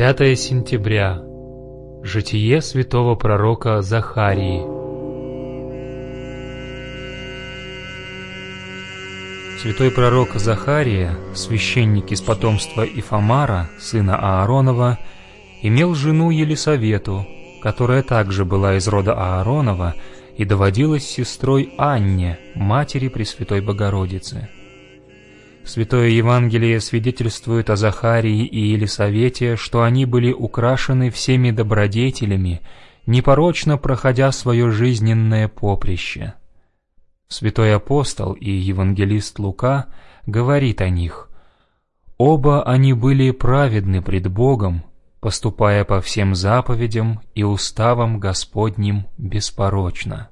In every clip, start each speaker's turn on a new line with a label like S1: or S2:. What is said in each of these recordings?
S1: 5 сентября. Житие святого пророка Захарии. Святой пророк Захария, священник из потомства Ифамара, сына Ааронова, имел жену Елисавету, которая также была из рода Ааронова и доводилась сестрой Анне, матери Пресвятой Богородицы. Святое Евангелие свидетельствует о Захарии и Елисавете, что они были украшены всеми добродетелями, непорочно проходя свое жизненное поприще. Святой апостол и евангелист Лука говорит о них. «Оба они были праведны пред Богом, поступая по всем заповедям и уставам Господним беспорочно».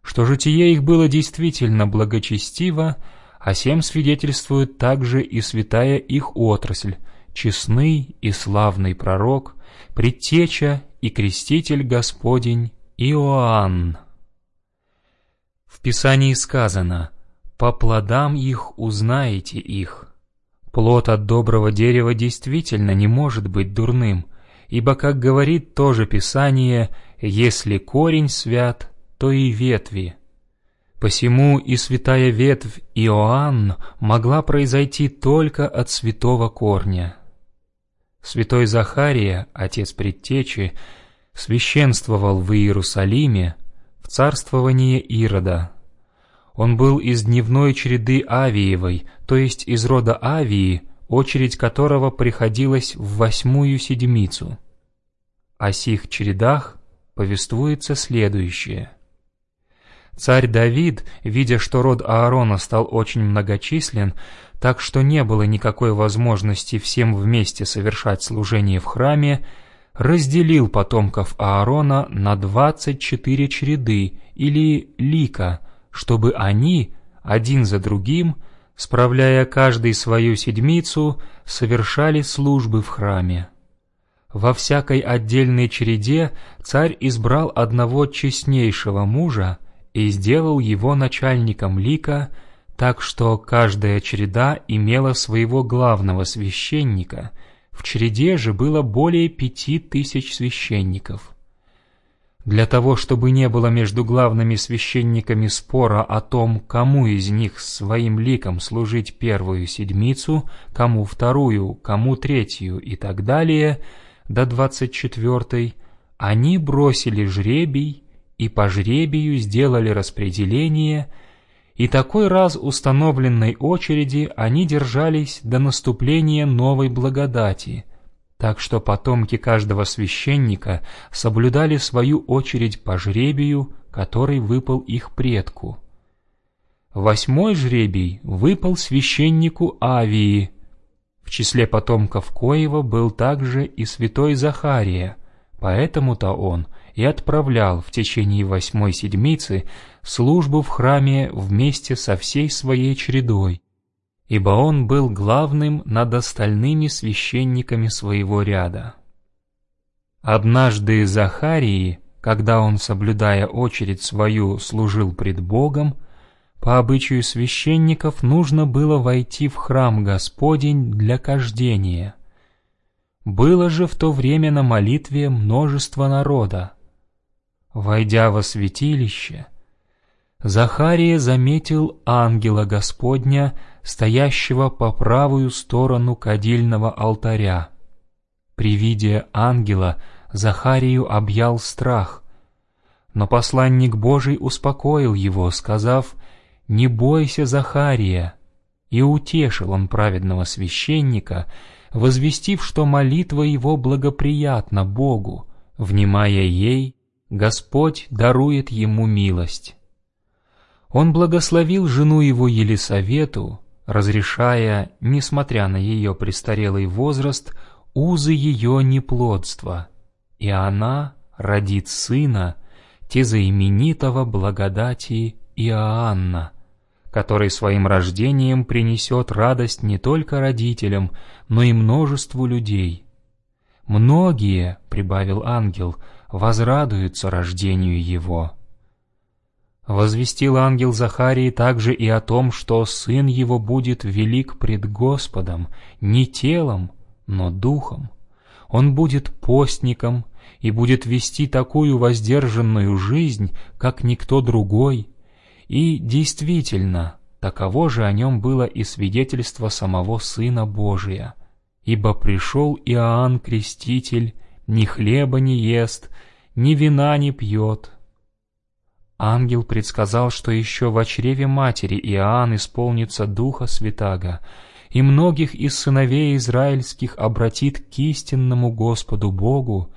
S1: Что житие их было действительно благочестиво – о сем свидетельствует также и святая их отрасль, честный и славный пророк, предтеча и креститель Господень Иоанн. В Писании сказано «По плодам их узнаете их». Плод от доброго дерева действительно не может быть дурным, ибо, как говорит тоже Писание, «Если корень свят, то и ветви». Посему и святая ветвь Иоанн могла произойти только от святого корня. Святой Захария, отец предтечи, священствовал в Иерусалиме в царствовании Ирода. Он был из дневной череды Авиевой, то есть из рода Авии, очередь которого приходилась в восьмую седмицу. О сих чередах повествуется следующее – Царь Давид, видя, что род Аарона стал очень многочислен, так что не было никакой возможности всем вместе совершать служение в храме, разделил потомков Аарона на двадцать четыре череды или лика, чтобы они, один за другим, справляя каждый свою седмицу, совершали службы в храме. Во всякой отдельной череде царь избрал одного честнейшего мужа, и сделал его начальником лика, так что каждая череда имела своего главного священника, в череде же было более пяти тысяч священников. Для того, чтобы не было между главными священниками спора о том, кому из них своим ликом служить первую седмицу, кому вторую, кому третью и так далее, до двадцать четвертой, они бросили жребий и по жребию сделали распределение, и такой раз установленной очереди они держались до наступления новой благодати, так что потомки каждого священника соблюдали свою очередь по жребию, который выпал их предку. Восьмой жребий выпал священнику Авии. В числе потомков Коева был также и святой Захария, поэтому-то он — и отправлял в течение восьмой седмицы службу в храме вместе со всей своей чередой, ибо он был главным над остальными священниками своего ряда. Однажды Захарии, когда он, соблюдая очередь свою, служил пред Богом, по обычаю священников нужно было войти в храм Господень для кождения. Было же в то время на молитве множество народа, Войдя во святилище, Захария заметил ангела Господня, стоящего по правую сторону кадильного алтаря. При виде ангела Захарию объял страх, но посланник Божий успокоил его, сказав «Не бойся, Захария», и утешил он праведного священника, возвестив, что молитва его благоприятна Богу, внимая ей, Господь дарует ему милость. Он благословил жену его Елисавету, разрешая, несмотря на ее престарелый возраст, узы ее неплодства, и она родит сына, тезаименитого благодати Иоанна, который своим рождением принесет радость не только родителям, но и множеству людей. «Многие», — прибавил ангел, — возрадуются рождению его. Возвестил ангел Захарии также и о том, что сын его будет велик пред Господом, не телом, но духом, он будет постником и будет вести такую воздержанную жизнь, как никто другой. И действительно, таково же о нем было и свидетельство самого Сына Божия. Ибо пришел Иоанн Креститель, ни хлеба не ест, ни вина не пьет. Ангел предсказал, что еще в чреве матери Иоанн исполнится Духа Святаго, и многих из сыновей израильских обратит к истинному Господу Богу,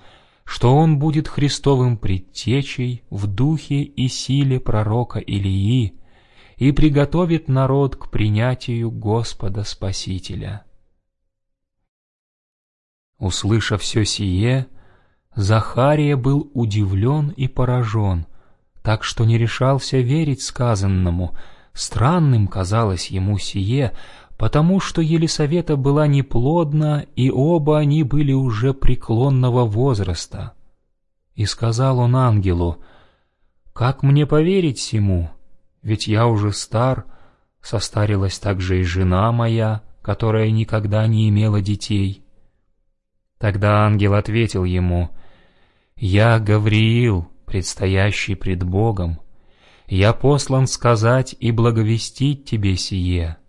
S1: что он будет Христовым предтечей в духе и силе пророка Илии и приготовит народ к принятию Господа Спасителя. Услышав все сие, Захария был удивлен и поражен, так что не решался верить сказанному. Странным казалось ему сие, потому что Елисавета была неплодна, и оба они были уже преклонного возраста. И сказал он ангелу, «Как мне поверить сему? Ведь я уже стар, состарилась также и жена моя, которая никогда не имела детей». Тогда ангел ответил ему, «Я Гавриил, предстоящий пред Богом, я послан сказать и благовестить тебе сие»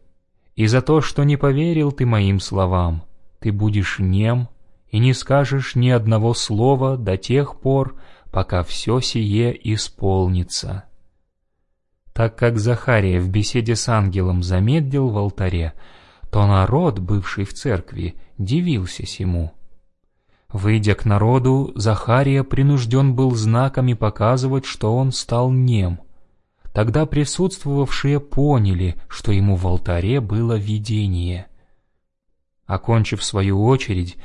S1: и за то, что не поверил ты моим словам, ты будешь нем и не скажешь ни одного слова до тех пор, пока все сие исполнится». Так как Захария в беседе с ангелом замедлил в алтаре, то народ, бывший в церкви, дивился сему. Выйдя к народу, Захария принужден был знаками показывать, что он стал нем — Тогда присутствовавшие поняли, что ему в алтаре было видение. Окончив свою очередь,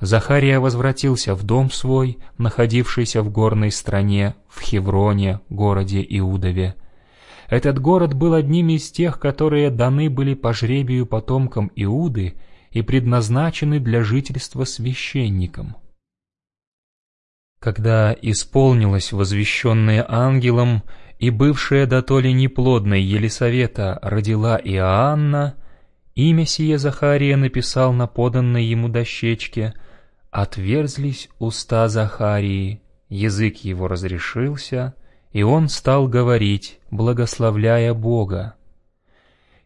S1: Захария возвратился в дом свой, находившийся в горной стране, в Хевроне, городе Иудове. Этот город был одним из тех, которые даны были по жребию потомкам Иуды и предназначены для жительства священникам. Когда исполнилось возвещенное ангелом, и бывшая дотоле неплодной Елисавета родила Иоанна, имя сие Захария написал на поданной ему дощечке, отверзлись уста Захарии, язык его разрешился, и он стал говорить, благословляя Бога.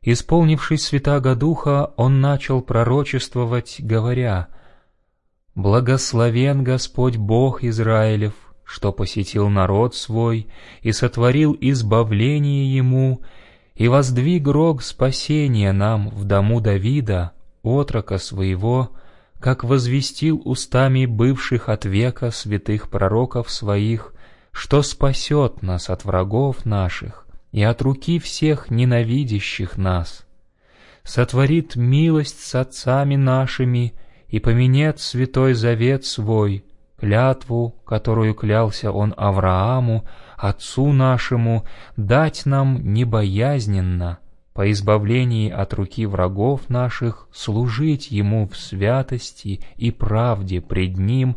S1: Исполнившись Святаго Духа, он начал пророчествовать, говоря, «Благословен Господь Бог Израилев, что посетил народ свой и сотворил избавление ему, и воздвиг рог спасения нам в дому Давида, отрока своего, как возвестил устами бывших от века святых пророков своих, что спасет нас от врагов наших и от руки всех ненавидящих нас. Сотворит милость с отцами нашими и поменет святой завет свой, клятву, которую клялся он Аврааму, отцу нашему, дать нам небоязненно, по избавлении от руки врагов наших, служить Ему в святости и правде пред Ним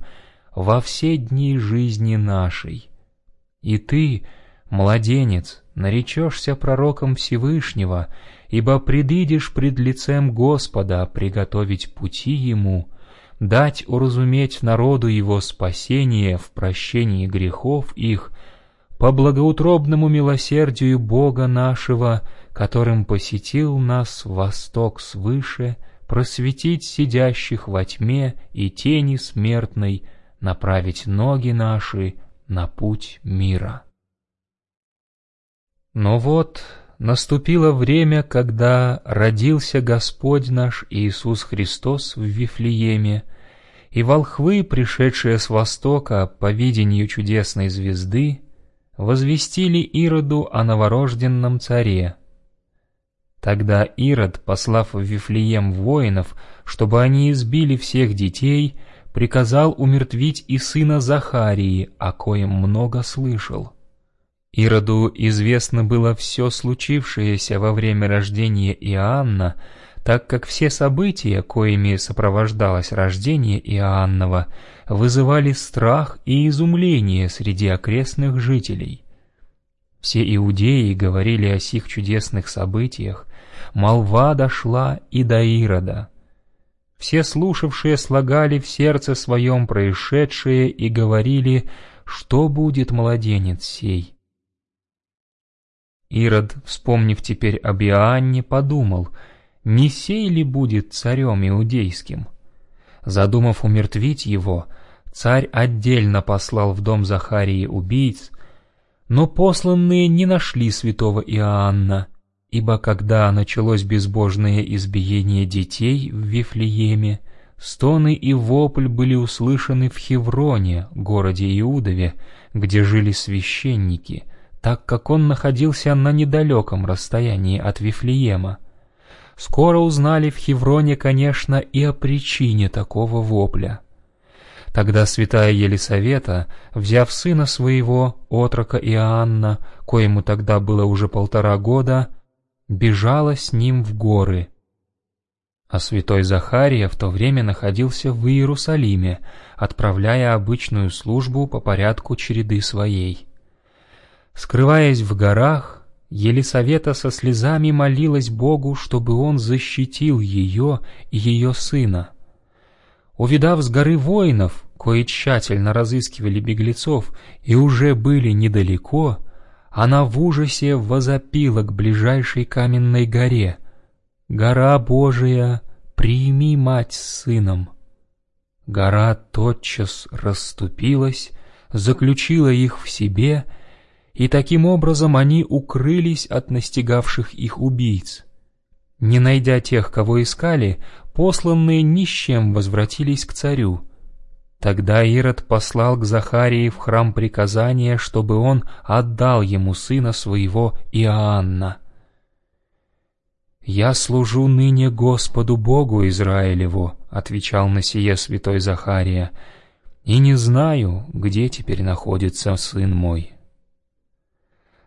S1: во все дни жизни нашей. И ты, младенец, наречешься пророком Всевышнего, ибо предидешь пред лицем Господа приготовить пути Ему, дать уразуметь народу его спасение в прощении грехов их, по благоутробному милосердию Бога нашего, которым посетил нас восток свыше, просветить сидящих во тьме и тени смертной, направить ноги наши на путь мира. Но вот наступило время, когда родился Господь наш Иисус Христос в Вифлееме, и волхвы, пришедшие с востока по видению чудесной звезды, возвестили Ироду о новорожденном царе. Тогда Ирод, послав в Вифлеем воинов, чтобы они избили всех детей, приказал умертвить и сына Захарии, о коем много слышал. Ироду известно было все случившееся во время рождения Иоанна, так как все события, коими сопровождалось рождение Иоаннова, вызывали страх и изумление среди окрестных жителей. Все иудеи говорили о сих чудесных событиях, молва дошла и до Ирода. Все слушавшие слагали в сердце своем происшедшее и говорили, что будет младенец сей. Ирод, вспомнив теперь об Иоанне, подумал, не сей ли будет царем иудейским? Задумав умертвить его, царь отдельно послал в дом Захарии убийц, но посланные не нашли святого Иоанна, ибо когда началось безбожное избиение детей в Вифлееме, стоны и вопль были услышаны в Хевроне, городе Иудове, где жили священники — так как он находился на недалеком расстоянии от Вифлеема. Скоро узнали в Хевроне, конечно, и о причине такого вопля. Тогда святая Елисавета, взяв сына своего, отрока Иоанна, коему тогда было уже полтора года, бежала с ним в горы. А святой Захария в то время находился в Иерусалиме, отправляя обычную службу по порядку череды своей. Скрываясь в горах, Елисавета со слезами молилась Богу, чтобы он защитил ее и ее сына. Увидав с горы воинов, кои тщательно разыскивали беглецов и уже были недалеко, она в ужасе возопила к ближайшей каменной горе. «Гора Божия, прими мать с сыном!» Гора тотчас расступилась, заключила их в себе — и таким образом они укрылись от настигавших их убийц. Не найдя тех, кого искали, посланные ни с чем возвратились к царю. Тогда Ирод послал к Захарии в храм приказания, чтобы он отдал ему сына своего Иоанна. «Я служу ныне Господу Богу Израилеву», — отвечал на сие святой Захария, — «и не знаю, где теперь находится сын мой».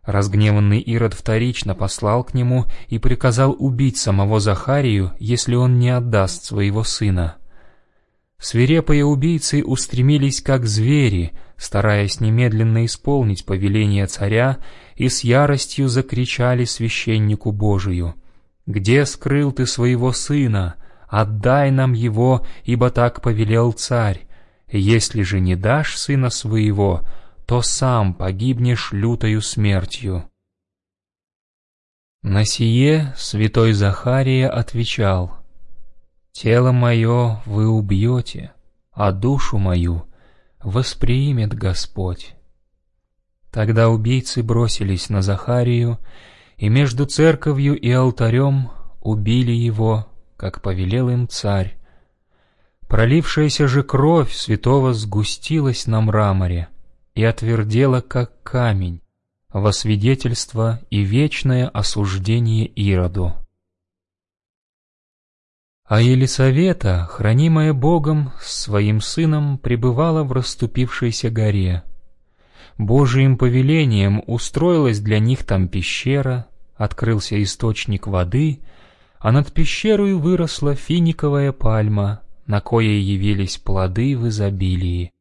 S1: Разгневанный Ирод вторично послал к нему и приказал убить самого Захарию, если он не отдаст своего сына. Свирепые убийцы устремились как звери, стараясь немедленно исполнить повеление царя, и с яростью закричали священнику Божию. «Где скрыл ты своего сына? Отдай нам его, ибо так повелел царь. Если же не дашь сына своего, то сам погибнешь лютою смертью». На сие святой Захария отвечал, «Тело мое вы убьете, а душу мою воспримет Господь». Тогда убийцы бросились на Захарию, и между церковью и алтарем убили его, как повелел им царь. Пролившаяся же кровь святого сгустилась на мраморе, и отвердела, как камень, во свидетельство и вечное осуждение Ироду. А Елисавета, хранимая Богом, своим сыном пребывала в расступившейся горе. Божиим повелением устроилась для них там пещера, открылся источник воды, а над пещерой выросла финиковая пальма, на коей явились плоды в изобилии.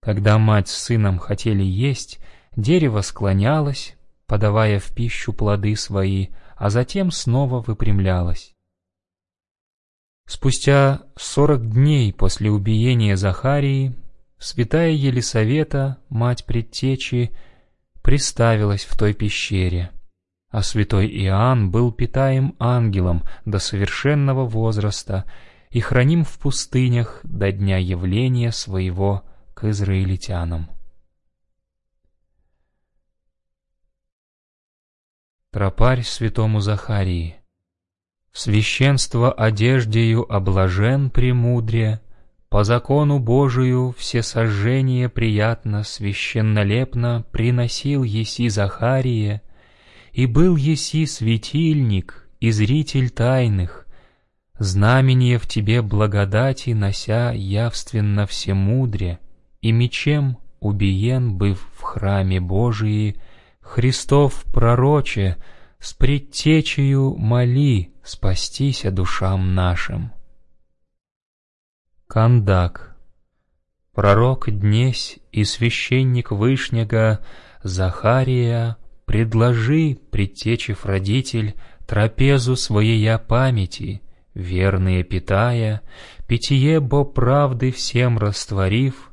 S1: Когда мать с сыном хотели есть, дерево склонялось, подавая в пищу плоды свои, а затем снова выпрямлялось. Спустя сорок дней после убиения Захарии святая Елисавета, мать предтечи, приставилась в той пещере, а святой Иоанн был питаем ангелом до совершенного возраста и храним в пустынях до дня явления своего к израильтянам. Тропарь святому Захарии. Священство одеждею облажен премудрее, По закону Божию все сожжения приятно Священнолепно приносил еси Захария, И был еси светильник и зритель тайных, Знамение в тебе благодати нося явственно всемудре, и мечем убиен, быв в храме Божии, Христов пророче, с предтечею моли спастися душам нашим. Кандак Пророк днесь и священник Вышнего Захария предложи, предтечев родитель, трапезу своей памяти, верные питая, питье бо правды всем растворив,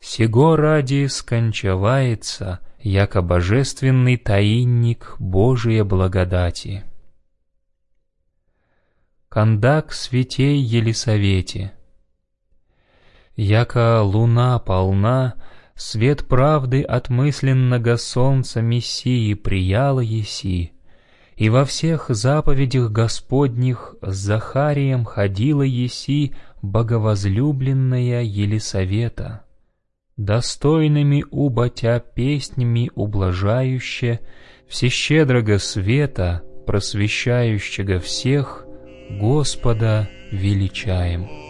S1: сего ради скончавается, яко божественный таинник Божия благодати. Кандак святей Елисавете Яко луна полна, свет правды от мысленного солнца Мессии прияла еси, и во всех заповедях Господних с Захарием ходила еси боговозлюбленная Елисавета, достойными убатя песнями ублажающе, всещедрого света, просвещающего всех, Господа величаем.